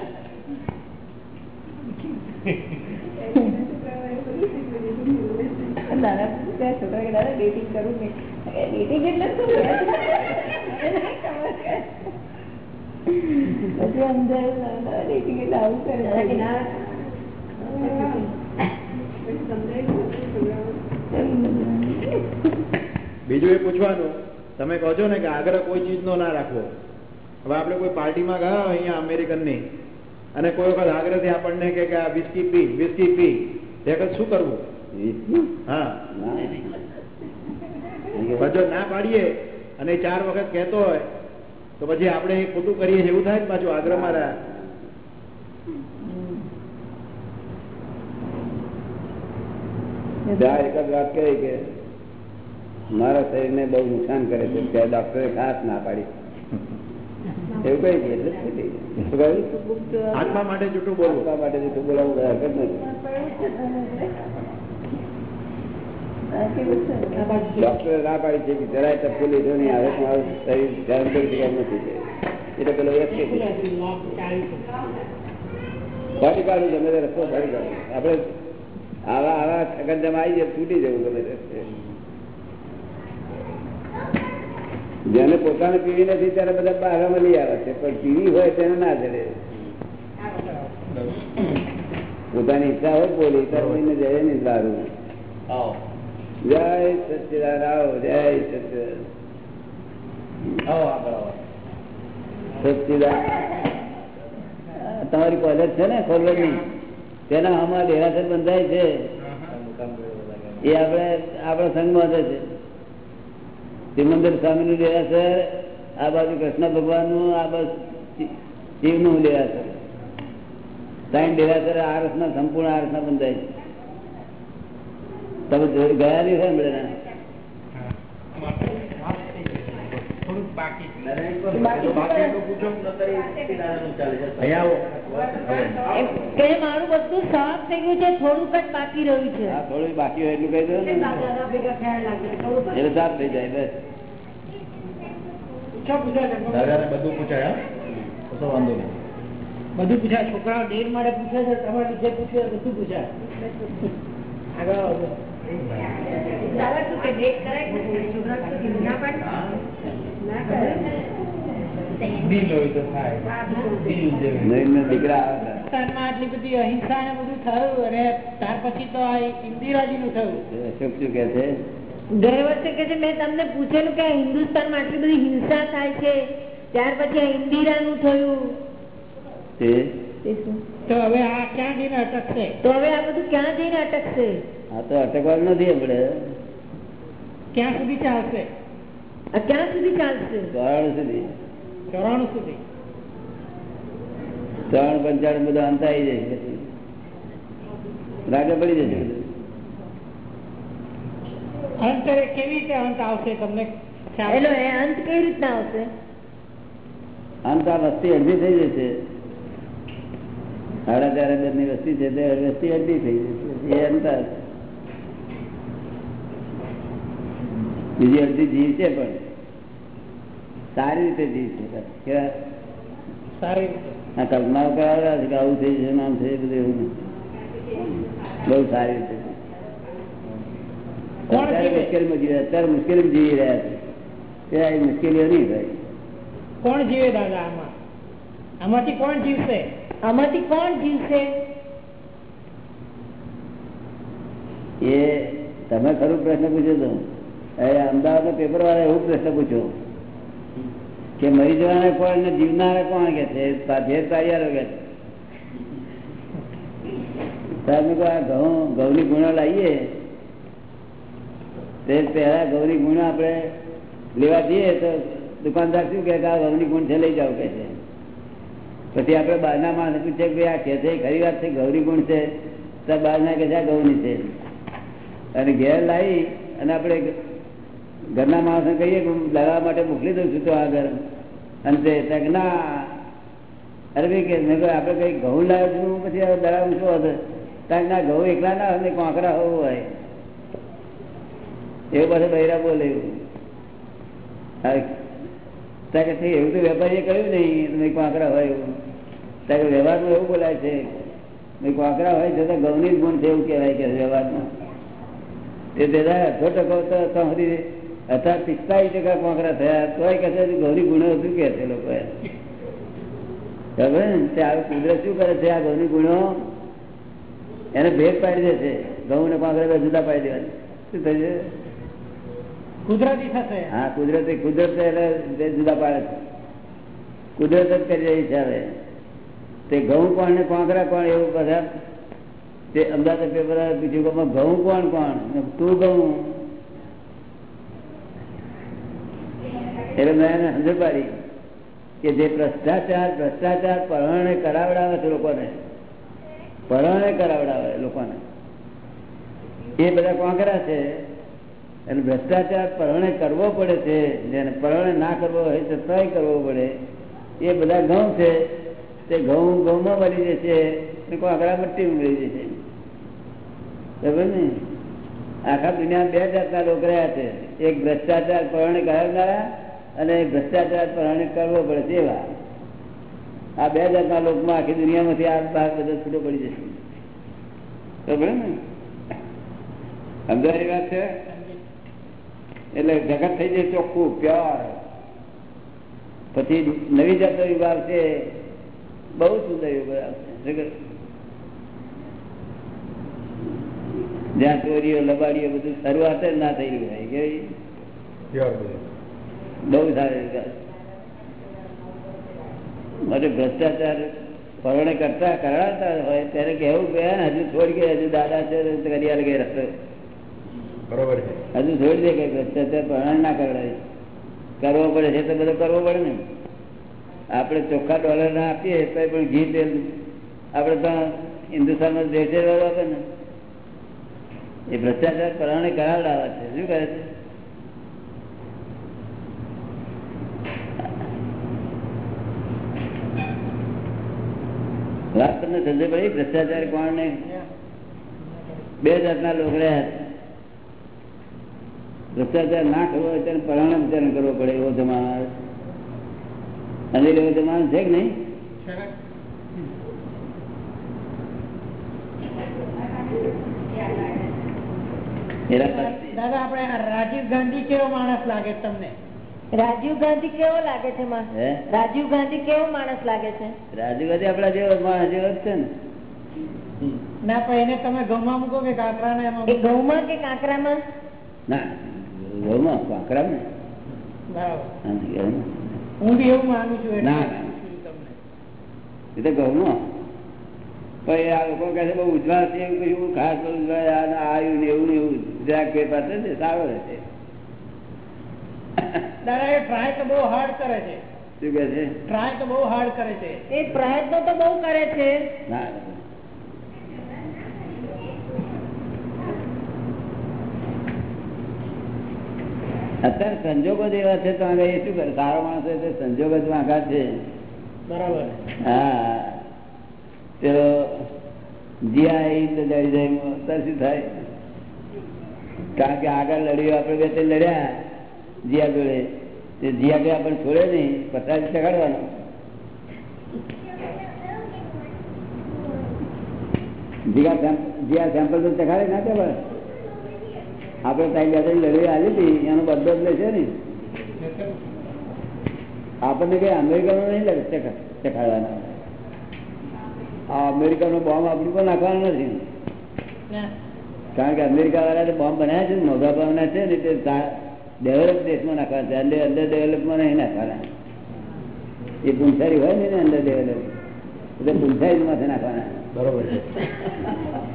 છોકરા કે દાદા ડેટિંગ કરું કે? ડેટિંગ એટલે શું? આવું કરે બીજું એ પૂછવાનું તમે કહો છો ને કે આગ્રહ કોઈ ચીજનો ના રાખવો હવે આપણે કોઈ પાર્ટીમાં ગયા હોય અહીંયા અમેરિકનની અને કોઈ વખત આગ્રહથી આપણને કે કે આ વિસ્કી પી વિસ્કી પી તે વખત શું કરવું? હા ના. જો ના પાડીએ અને ચાર વખત કહેતો હોય તો પછી આપણે એ ખોટું કરીએ એવું થાય પાછું આગ્રહમાં રહ્યા ત્યાં એક જ વાત કહી કે મારા શરીરને બહુ નુકસાન કરે છે ત્યાં ડોક્ટરે ખાસ ના પાડી. એવું કઈ કહ્યું? આત્મા માટે જૂઠું બોલવું. આપવા માટે જૂઠું બોલાવું કઈ હરકત નથી. ડોક્ટરે ના પાડી છે કે જરાય ટપકું લીધું નહીં આવે મારું શરીર ધ્યાન નથી એટલે પેલો વ્યક્તિ કાઢવું ગમે રસ્તો ફાટી કાઢવું આપણે આવા આવા સગંજમ આવી જાય તૂટી જવું ગમે. જેને પોતાને પીવી નથી, ત્યારે બધા બહારમાં લઈ આવે છે. પણ પીવી હોય તેને ના જડે. પોતાની ઈચ્છા હોય બોલી ત્યારે જાય નહીં દારૂ જય સચિદાન આવો જય સચિદાન તમારી કોલેજ છે ને કોલેજની તેના આમાં ડેરાસર બંધાય છે. એ આપણે આપણા સંઘમાં છે. સિમંદર સ્વામી નું ડેરાસર આ બાજુ કૃષ્ણ ભગવાનનું આ બાજુ શિવનું ડેરાસર. સાઈન ડેરાસર આરસ ના સંપૂર્ણ આરસ ના બંધાય છે. તમે ગયા નહીં બાકી એટલું પૂછો અહીંયા આવો એમ કે મારું બધું સાફ થઈ ગયું છે થોડુંક જ બાકી રહ્યું છે. થોડું બાકી હોય એટલું કહી દો ને. દાદા ભેગા ખ્યાલ લાગે થોડુંક જ. એટલે સાફ થઈ જાય બસ બધું પૂછાય વાંધો નહીં. બધું પૂછાય? છોકરાઓ ડેટ માટે પૂછે છે તમારે જે પૂછે બધું પૂછાય. આગળ મેં તમને પૂછેલું કે હિન્દુસ્તાનમાં આટલી બધી હિંસા થાય છે ત્યાર પછી ઇન્દિરા નું થયું. તે તે શું? તો હવે આ ક્યાં જઈને અટકશે? તો હવે આ બધું ક્યાં જઈને અટકશે? આ તો અટકવાનું નથી આપણે. ક્યાં સુધી ચાલશે? ક્યાં સુધી ચાલશે? ત્રણ સુધી. ચોરાણું સુધી. ત્રણ પંચાણું બધા અંત આવી જાય પછી. રાગે પડી જશે અંતરે કેવી રીતે અંત આવશે તમને ખ્યાલ? અંત કઈ રીતના આવશે? અંત આ વસ્તી અડધી થઈ જશે. સાડા ચાર હજારની વસ્તી છે તે વસ્તી અડધી થઈ જશે એ અંતર બીજી અડધી જીવ છે પણ. સારી રીતે જીવ છે. કેવા? સારી આ કલ્પનાઓ કરાવ્યા છે કે આવું થઈ જશે નામ થઈ બધું એવું નથી. બહુ સારી રીતે. કોણ અત્યારે જીવે? મુશ્કેલીમાં જીવે. અત્યારે મુશ્કેલી જીવી રહ્યા છે. તે આ મુશ્કેલીઓ નહીં ભાઈ કોણ જીવે દાદા આમાં? આમાંથી કોણ જીવશે? આમાંથી કોણ જીવશે? એ તમે ખરું પ્રશ્ન પૂછ્યો તો. અમદાવાદ ના પેપર વાળા એવું પ્રશ્ન પૂછ્યો કે મરી જવાના કોણ ને જીવનારા કોણ કે છે? જે પાડ્યા કે સાહેબ આ ઘઉં, ઘઉંની ગુણો લાવીએ. તે પહેલા ઘઉંની ગુણો આપણે લેવા જઈએ તો દુકાનદાર શું કે આ ઘઉંની ગુણ છે, લઈ જાવ કે છે. પછી આપણે બહારના માણસ પૂછે કે આ કે છે ખરી વાત છે, ગૌરી ગુણ છે? તો બહારના કે છે ગૌની છે. અને ઘેર લાવી અને આપણે ઘરના માણસને કહીએ કે માટે મોકલી દઉં છું તો આગળ. અને તે ના. અરે ભાઈ કે મેં આપણે કઈ ઘઉં લાવ્યો છું પછી દવા શું હશે? કારણ ના, ઘઉં એકલા ના હોય કોંકરા હોવું હોય. એવું પાસે બૈરા બોલે એવું. ત્યાં કે એવું તો વેપારીએ કહ્યું નહીં મેં કોંકરા હોય એવું. ત્યાં કે વ્યવહારમાં એવું બોલાય છે, મેં કોંકરા હોય છતાં ઘઉંની જ ગુણ છે એવું કહેવાય કે વ્યવહારમાં. તે દાદા અડધો ટકો તો અત્યાર સુધી અત્યારે પિસ્તાળીસ ટકા કોંકરા થયા, તોય કહે છે ગૌરી ગુણો શું કહે છે લોકો ખબર ને તે આ કુદરત શું કરે છે આ ગૌની ગુણો? એને ભેદ પાડી દે છે. ઘઉં ને કોંકરા જુદા પાડી દેવાની. શું થશે કુદરતી કુદરતી એટલે જુદા પાડે છે. કુદરત જ કરી રહી છે હવે. તે ઘઉં કોણ ને કોંકરા કોણ એવું બધા તે અમદાવાદ પેપર બીજું કે ઘઉં કોણ કોણ? તું ઘઉં. એટલે મેં એને સમજ પાડી કે જે ભ્રષ્ટાચાર ભ્રષ્ટાચાર પરણે કરાવડાવે છે લોકોને. પરણે કરાવડાવે લોકોને. એ બધા કોંકરા છે. અને ભ્રષ્ટાચાર પરણે કરવો પડે છે, જેને પરણે ના કરવો હોય તો તય કરવો પડે. એ બધા ઘઉં છે, તે ઘઉં ઘઉંમાં મળી જશે ને કોંકરા મટ્ટી મળી જશે. બરાબર ને? આખા દુનિયામાં બે જાતના લોકો રહ્યા છે. એક ભ્રષ્ટાચાર પરણે કરાવનારા અને એક ભ્રષ્ટાચાર પરણે કરવો પડે છે એવા આ બે જાતના લોકમાં આખી દુનિયામાંથી આ ભાગ બધો છૂટો પડી જશે. બરાબર ને? સમજાય વાત છે? એટલે જગત થઈ જાય ચોખ્ખું પ્યોર. પછી નવી જાતનો વિભાગ છે બહુ સુંદર વિભાગ આવશે જ્યાં ચોરીઓ લબાડીઓ બધું શરૂઆત જ ના થઈ હોય કેવી બહુ સારી માટે ભ્રષ્ટાચાર પરણે કરતા કરાતા હોય ત્યારે કેવું કે હજુ છોડી ગયા હજુ દાદા છે તો કરી આલે ગયા રસ્તો હજુ જોઈ દે કે પરણે ના કરાય. કરવો પડે છે તો બધો કરવો પડે ને. આપણે ચોખ્ખા ડોલર ના આપીએ તો પણ ઘી તેલ આપણે તો હિન્દુસ્તાનમાં દેશે આપે ને. એ ભ્રષ્ટાચાર પરણે કરાવડાવા છે. શું કરે છે? વાત તમને સમજે પડી? ભ્રષ્ટાચાર કોણ ને બે જાતના લોકો રહ્યા. ભ્રષ્ટાચાર ના કરવો હોય ત્યારે પરાણ વિચારણ કરવો પડે એવો જમાનો આવે. એવો જમાનો છે કે નહીં? દાદા આપણે રાજીવ ગાંધી કેવો માણસ લાગે તમને? રાજીવ ગાંધી કેવો લાગે છે રાજીવ ગાંધી કેવો માણસ લાગે છે? રાજુગાદી આપડા જેવો માણસ જેવો છે ને. ના પણ એને તમે ગમવા મૂકો કે કાકરા ને એમાં એ ઘઉંમાં કે કાંકરામાં? ના. ઘઉંમાં કાંકરામાં ને. હા, બી એવું માનું છું ના, ના. એ તો ઘઉંમાં પણ એ આ લોકો કહે છે બહુ ઉજવા છે એવું ખાસ ને આવ્યું ને એવું ને એવું. જરાક ફેરફાર થશે સારો રહેશે દાદા એ ટ્રાય તો બહુ હાર્ડ કરે છે. શું કહે છે? ટ્રાય તો બહુ હાર્ડ કરે છે. એ પ્રયત્નો તો બહુ કરે છે. ના. અત્યારે સંજોગો જ એવા છે તો આગળ એ શું કરે? સારો માણસ હોય તો સંજોગ જ વાંકા છે. બરાબર. હા. તો જીયા એ તો જઈ જાય અત્યારે શું થાય? કારણ કે આગળ લડ્યું આપણે બે લડ્યા જીયા જોડે. તે જીયા કે આપણે છોડે નહીં પચાસ ચગાડવાનો જીયા સેમ્પલ તો ચગાડે ના ખબર આપણે ત્યાં બેઠા લડવી આવી હતી એનો બધો જ લેશે ને. આપણને કઈ અમેરિકાનો નહીં લાગે ચખા- ચખાડવાના. આ અમેરિકાનો બોમ્બ આપણી પણ નાખવાનો નથી. કારણ કે અમેરિકા વાળા બોમ્બ બનાવ્યા છે ને મોગા બનાવ્યા છે ને તે ડેવલપ દેશમાં નાખવાના છે. અંદર અંદર ડેવલપમાં નહીં નાખવાના. એ પૂંછારી હોય ને અંદર ડેવલપ એટલે પૂંછારી માથે નાખવાના. બરોબર છે.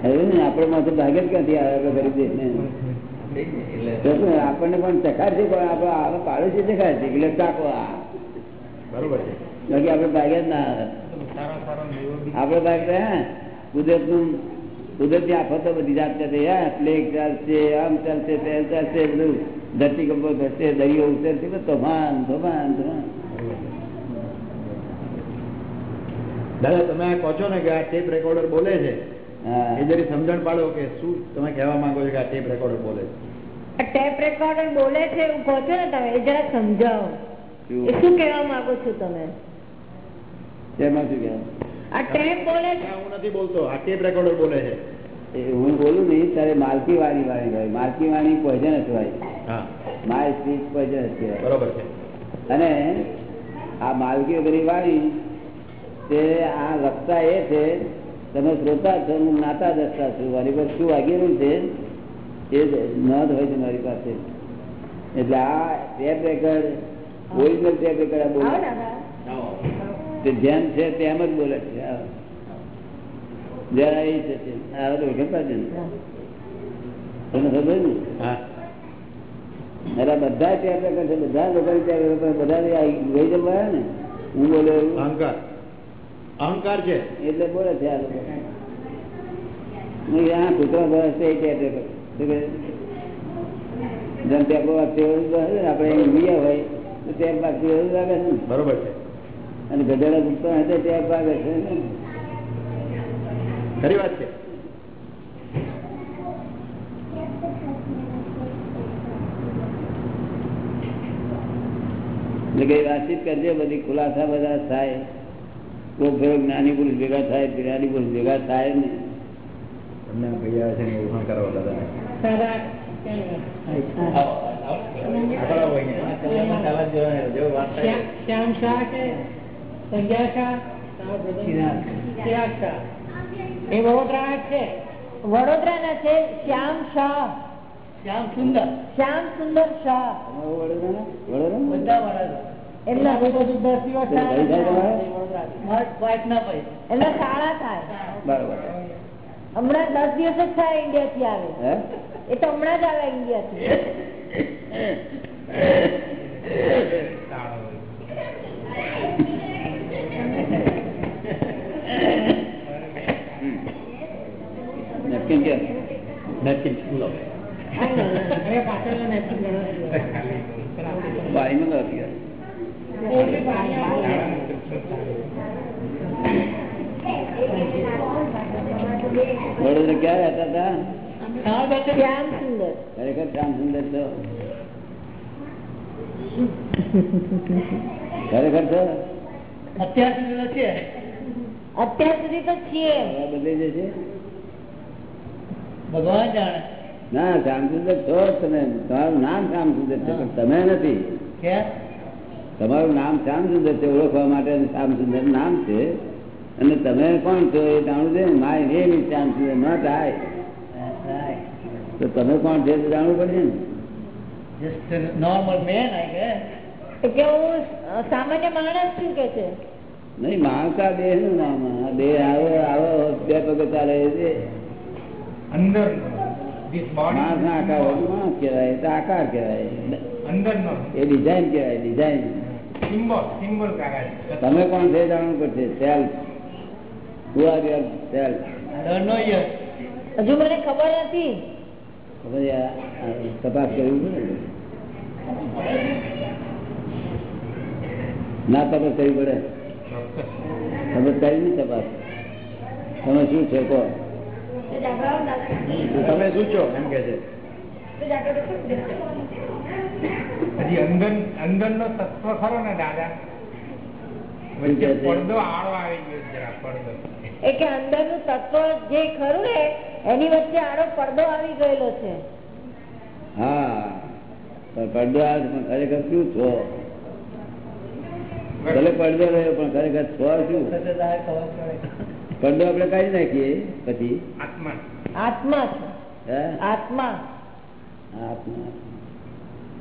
હવે આપણે માથે ભાગે જ ક્યાંથી આવે ગરીબ દેશને? તો શું, આપણને પણ છે પણ આપડે પાડોશી ચખાડ છે એટલે ચાકો બરોબર છે. બાકી આપડે ભાગે જ ના આપડે હા કુદરતનું કુદરતી આફતો બધી જાત છે હા પ્લેગ ચાલશે આમ ચાલશે તેમ ચાલશે બધું ધરતીકંપો થશે દરિયો ઉતરશે તોફાન તોફાન તોફાન દાદા તમે કહો છો ને કે આ ટેપ રેકોર્ડર બોલે છે? એ જરી સમજણ પાડો કે શું તમે કહેવા માંગો છો કે આ ટેપ રેકોર્ડર બોલે છે? ટેપ રેકોર્ડર બોલે છે એવું કહો છો ને તમે એ જરા સમજાવો. એ શું? કહેવા માંગો છો તમે? તેમાં શું કહેવાય? આ ટેપ બોલે છે? હું નથી બોલતો. આ ટેપ રેકોર્ડર બોલે છે. હું બોલું નહીં ત્યારે માલકી વાણી વાણી ભાઈ. માલકી વાણી પોઈઝનસ હોય હા. માય સ્પીચ પોઈઝનસ કહેવાય. બરોબર છે. અને આ માલકી વગેરે વાણી તે આ લખતા એ છે તમે શ્રોતા છો હું નાતા દસતા છું. મારી પર શું વાગેલું છે? એ નોંધ હોય છે મારી પાસે. એટલે આ tape record original tape record બોલે. જેમ છે તેમ જ બોલે છે. જરા એ છે આ તો ઓળખે પાડે ને. તમને ખબર ને? હા. અરે બધા ટેપ રેકર્ડ છે બધા લોકો બધા ગઈ જવા ને? હું બોલે અહંકાર. અહંકાર છે? એટલે બોલે છે આ લોકો. કૂતરા બસ. જેમ ને, આપણે ઊંઘ્યા હોય તો ટેપ વાગતું એવું લાગે છે બરોબર છે. અને ગધેડા કૂતરા હોય તો ટેપ વાગે છે. ખરી વાત છે. એટલે કે વાતચીત કરજે બધી ખુલાસા બધા થાય. કોઈ ફેરો જ્ઞાની પુરુષ ભેગા થાય જ્ઞાની પુરુષ ભેગા થાય ને. તમને ભૈયા છે ને ઓળખાણ કરાવો દાદા? દાદા શ્યામ શાહ કે સંજય શાહ? એ વડોદરા છે. વડોદરાના છે શ્યામ શાહ. શ્યામ સુંદર. શ્યામ સુંદર શાહ. વડોદરા વડોદરા બધું દસ તો કઈ થાય. બરોબર. હમણાં દસ દિવસ જ થાય ઇન્ડિયા થી આવે એ તો હમણાં જ આવે ઇન્ડિયા થી નક્કી કે? નક્કી સ્કૂલ પાછળ નથી ગણો બારીમાં તો હતી યાર. વડોદરા ક્યાં રહેતા હતા શ્યામ સુંદર ખરેખર શ્યામ સુંદર છો? ખરેખર છો? અત્યાર સુધી છે. અત્યાર સુધી તો છીએ. જશે? ભગવાન જાણે. ના શ્યામસુંદર છો તમે. તમારું નામ શ્યામસુંદર છે પણ તમે નથી. કે? તમારું નામ શ્યામસુંદર છે ઓળખવા માટે શ્યામસુંદર નામ છે. અને તમે કોણ છો એ જાણવું છે? માય નેમ ઇઝ શ્યામસુંદર ન થાય. તો તમે કોણ છે તે જાણવું પડશે ને. Just normal man I guess કે હું સામાન્ય માણસ છું કે છે? નહીં મહાકા દેહનું નામ આ. દેહ આવો આવો બે પગે ચાલે છે. અંદર માણસ ના આકાર તો માણસ કહેવાય આકાર કહેવાય. અંદર એ ડિઝાઇન કહેવાય ડિઝાઇન તમે કોણ છે એ જાણવું પડશે સેલ્ફ સેલ્ફ હજુ મને ખબર નથી. તપાસ કરવી પડે ના. તપાસ કરવી પડે. તમે કરી નહીં તપાસ. તમે શું છે કહો. તમે શું છો? એમ કે છે. હજી અંગન અંગન નો તત્વ ખરો ને દાદા? પડદો આડો આવી ગયો જરા પડદો. એ કે અંદરનું તત્વ જે ખરું ને એની વચ્ચે આડો પડદો આવી ગયેલો છે. હા પણ પડદો આવે પણ ખરેખર શું છો? ભલે પડદો રહ્યો પણ ખરેખર છો શું? પડદો આપણે કાઢી નાખીએ પછી? આત્મા. આત્મા છે. આત્મા. આત્મા.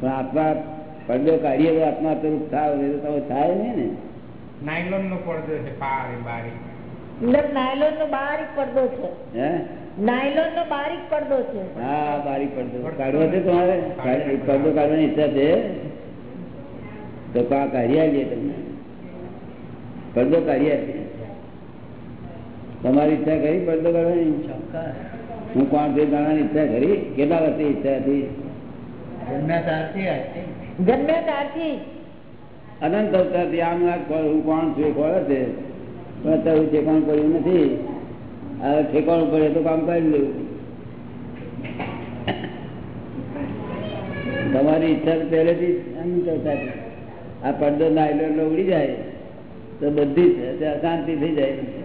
પણ આત્મા પડદો કાઢીએ તો આત્મા તો થાવ નહીં તો થાય નહીં ને. નાયલોન નો પડદો છે પારી બારી. નાયલોન નો બારીક પડદો છે. હે? નાયલોન નો બારીક પડદો છે. હા બારી પડદો. કાઢવો છે તમારે? પડદો કાઢવાની ઈચ્છા છે? તો કા કાઢી આવીએ તમને. પડદો કાઢી આપીએ તમારી ઈચ્છા કરી પડદો કાઢવાની? હું કોણ છે જાણવાની ઈચ્છા કરી? કેટલા વર્ષે ઈચ્છા હતી? જન્મ્યા ત્યારથી અનંત અવતારથી આમ ના હું કોણ છું કોણ છે? અત્યારે હું ઠેકાણ કર્યું નથી. હવે ઠેકાણું પડે તો કામ કરી લેવું તમારી ઈચ્છા પહેલેથી અનંત અવતારથી. આ પડદો નાયલો ઉડી જાય, તો બધી અશાંતિ થઈ જાય.